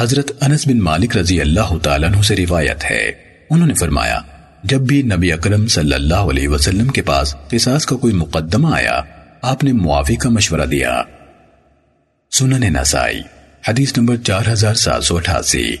حضرت انس بن مالک رضی اللہ تعالیٰ عنہ سے روایت ہے۔ انہوں نے فرمایا، جب بھی نبی اکرم صلی اللہ علیہ وسلم کے پاس قصاص کا کوئی مقدمہ آیا، آپ نے معافی کا مشورہ دیا۔ سنن نسائی، حدیث نمبر چار ہزار سات سو اٹھاسی۔